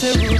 这不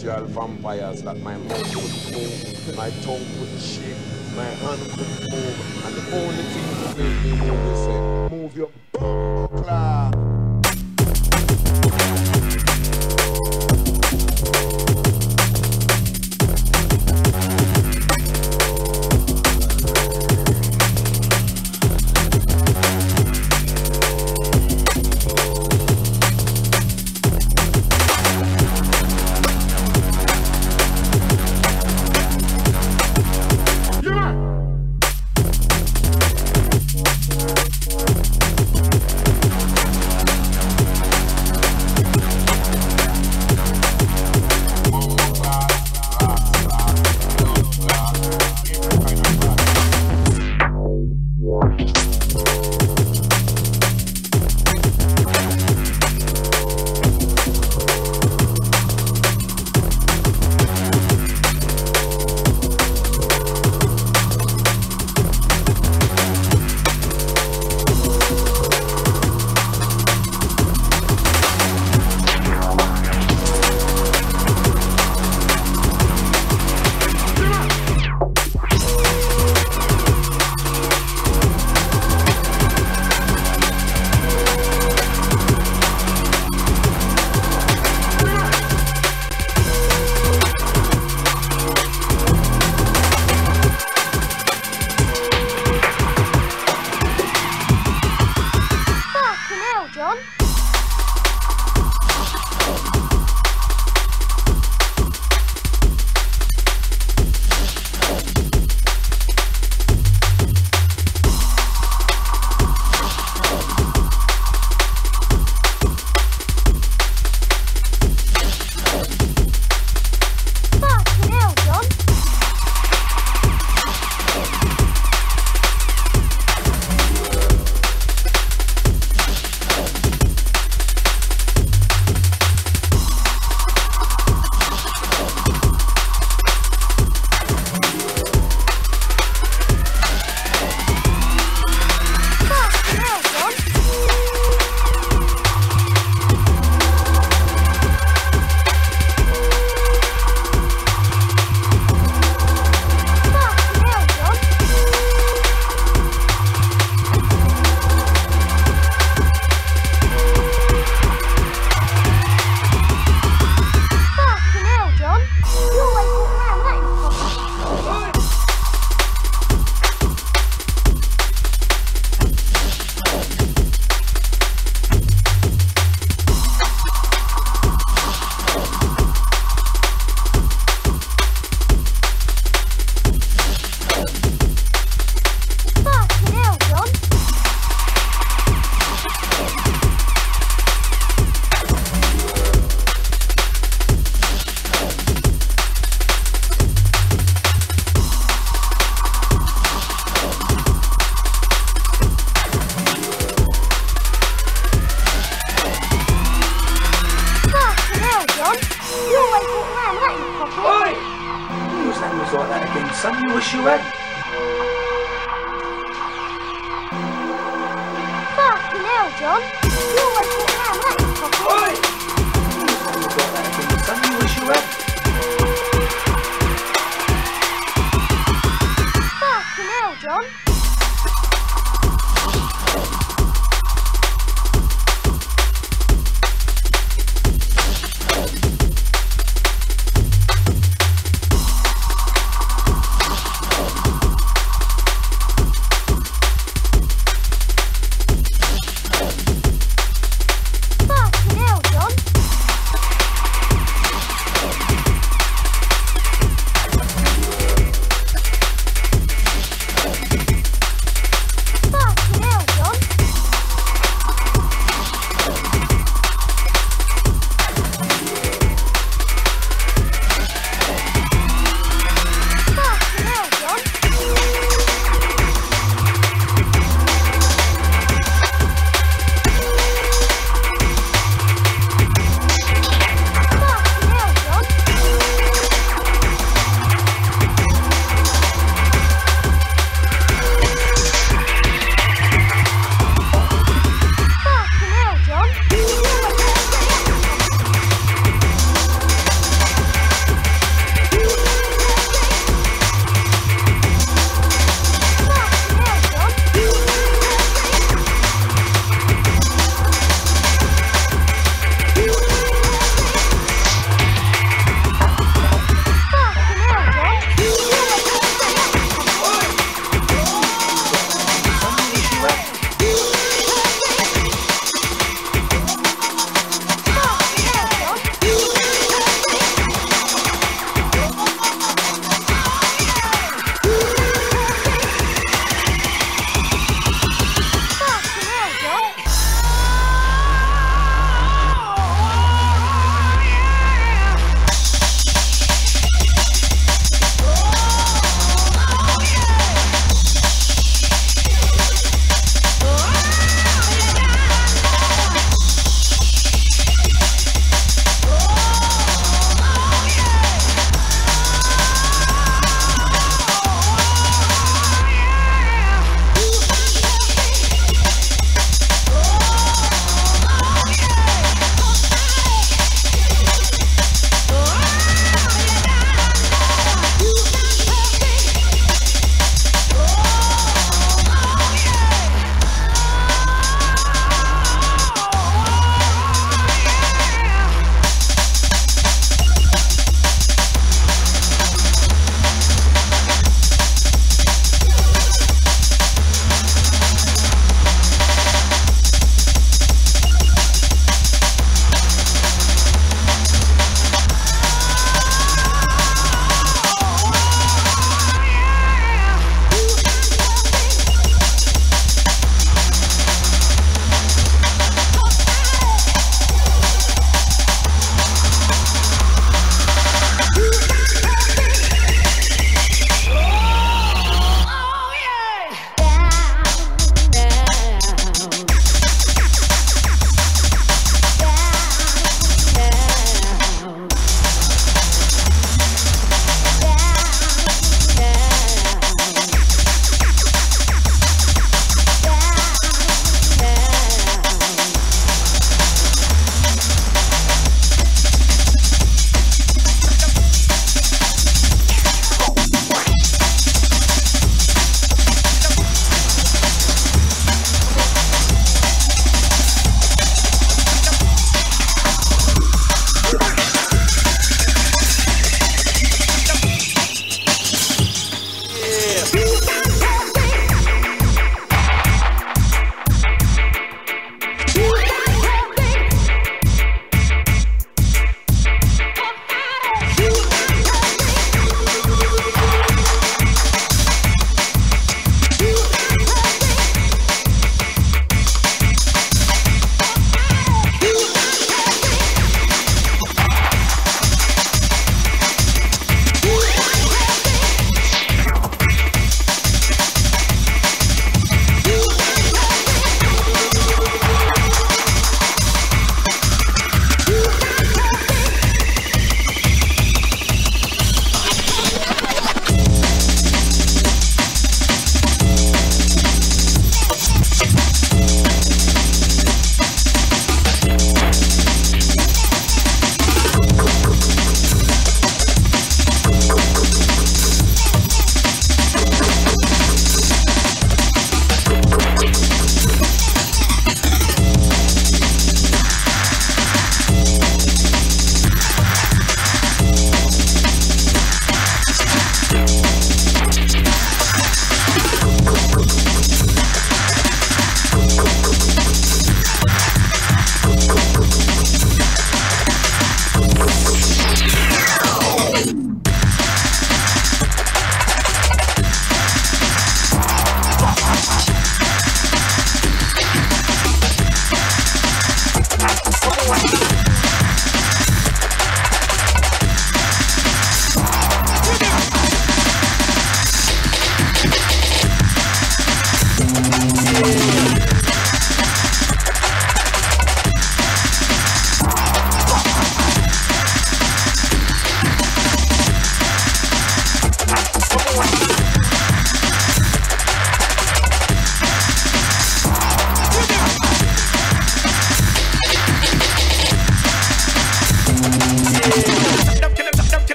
spiritual vampires that my mouth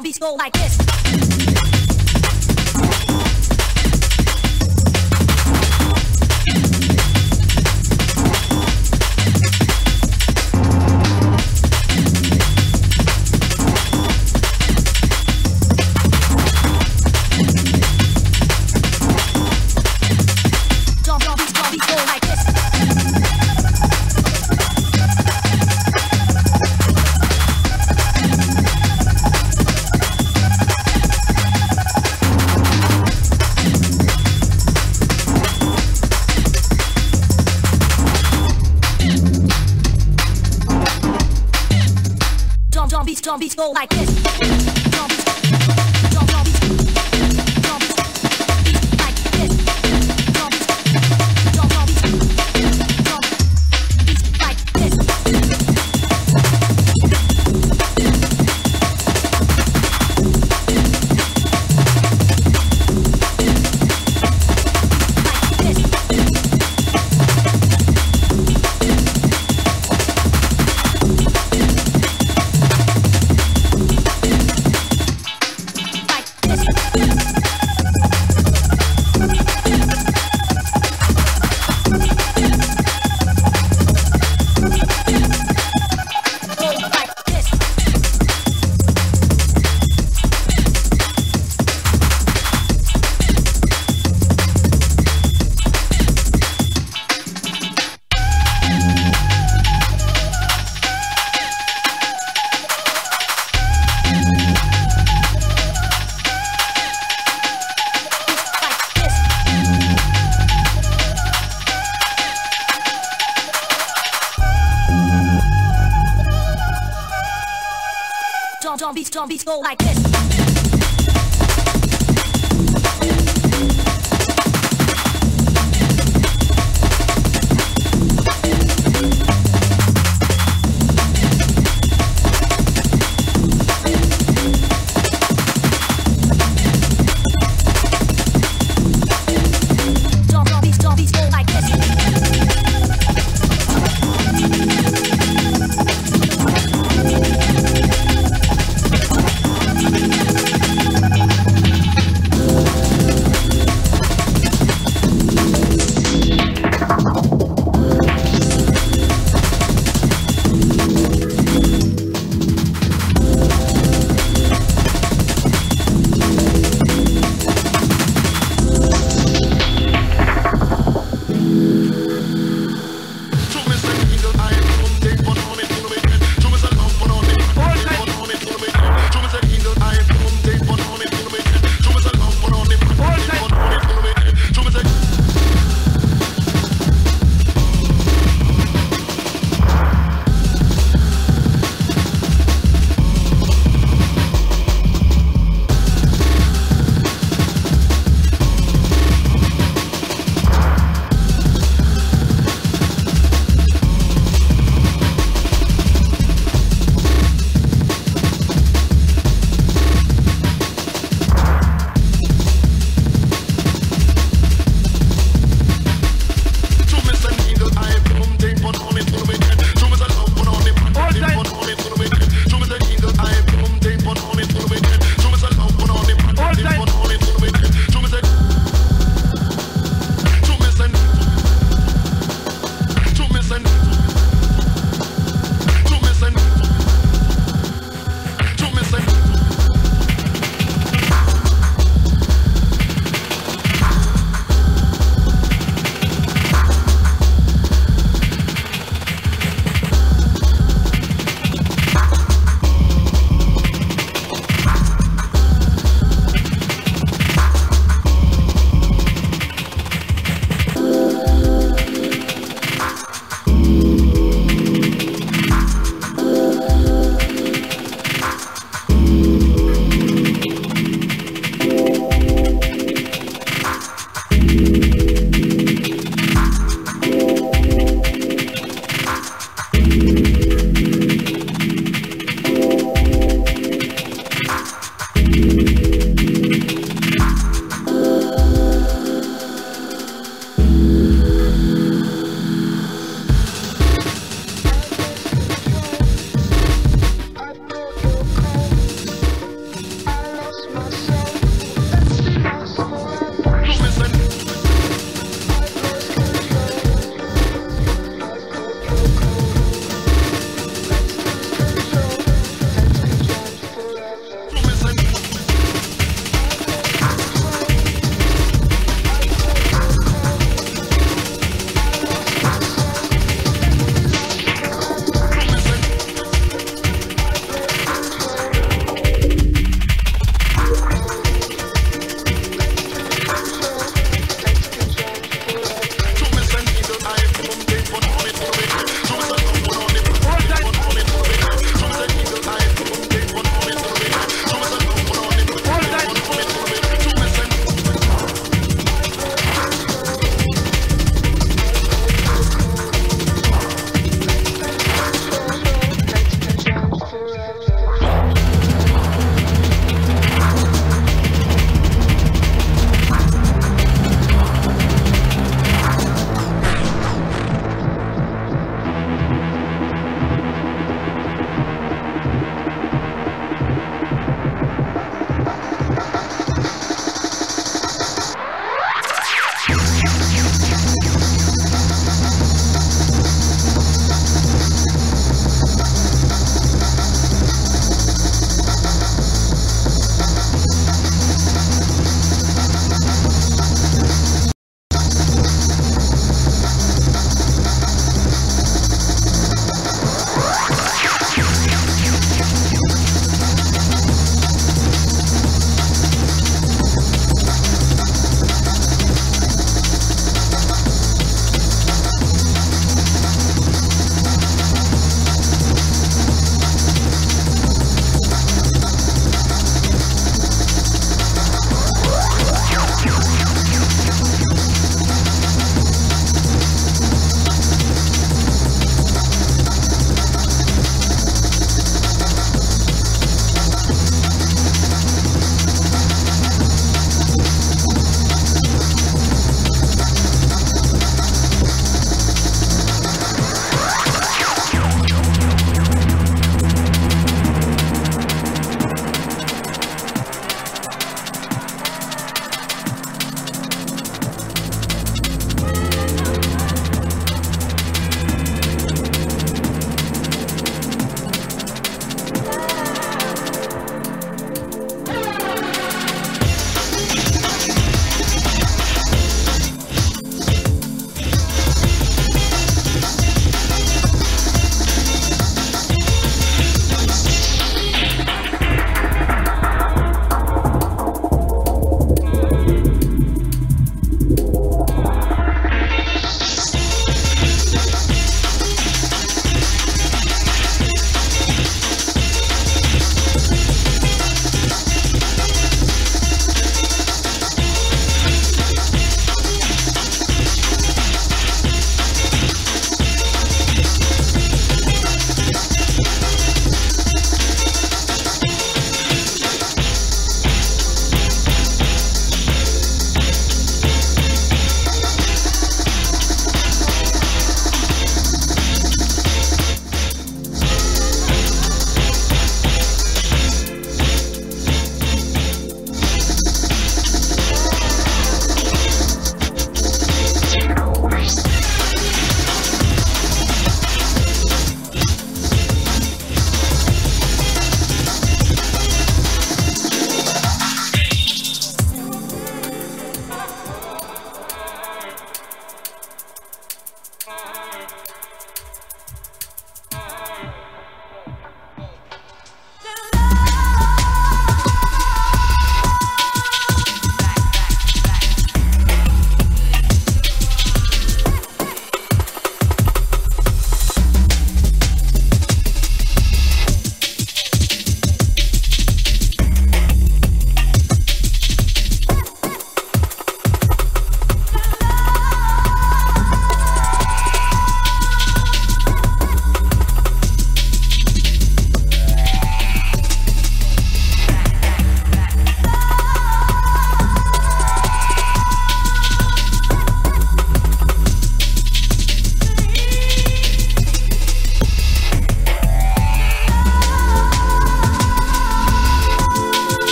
Be beats go like beats, drum beats go like this.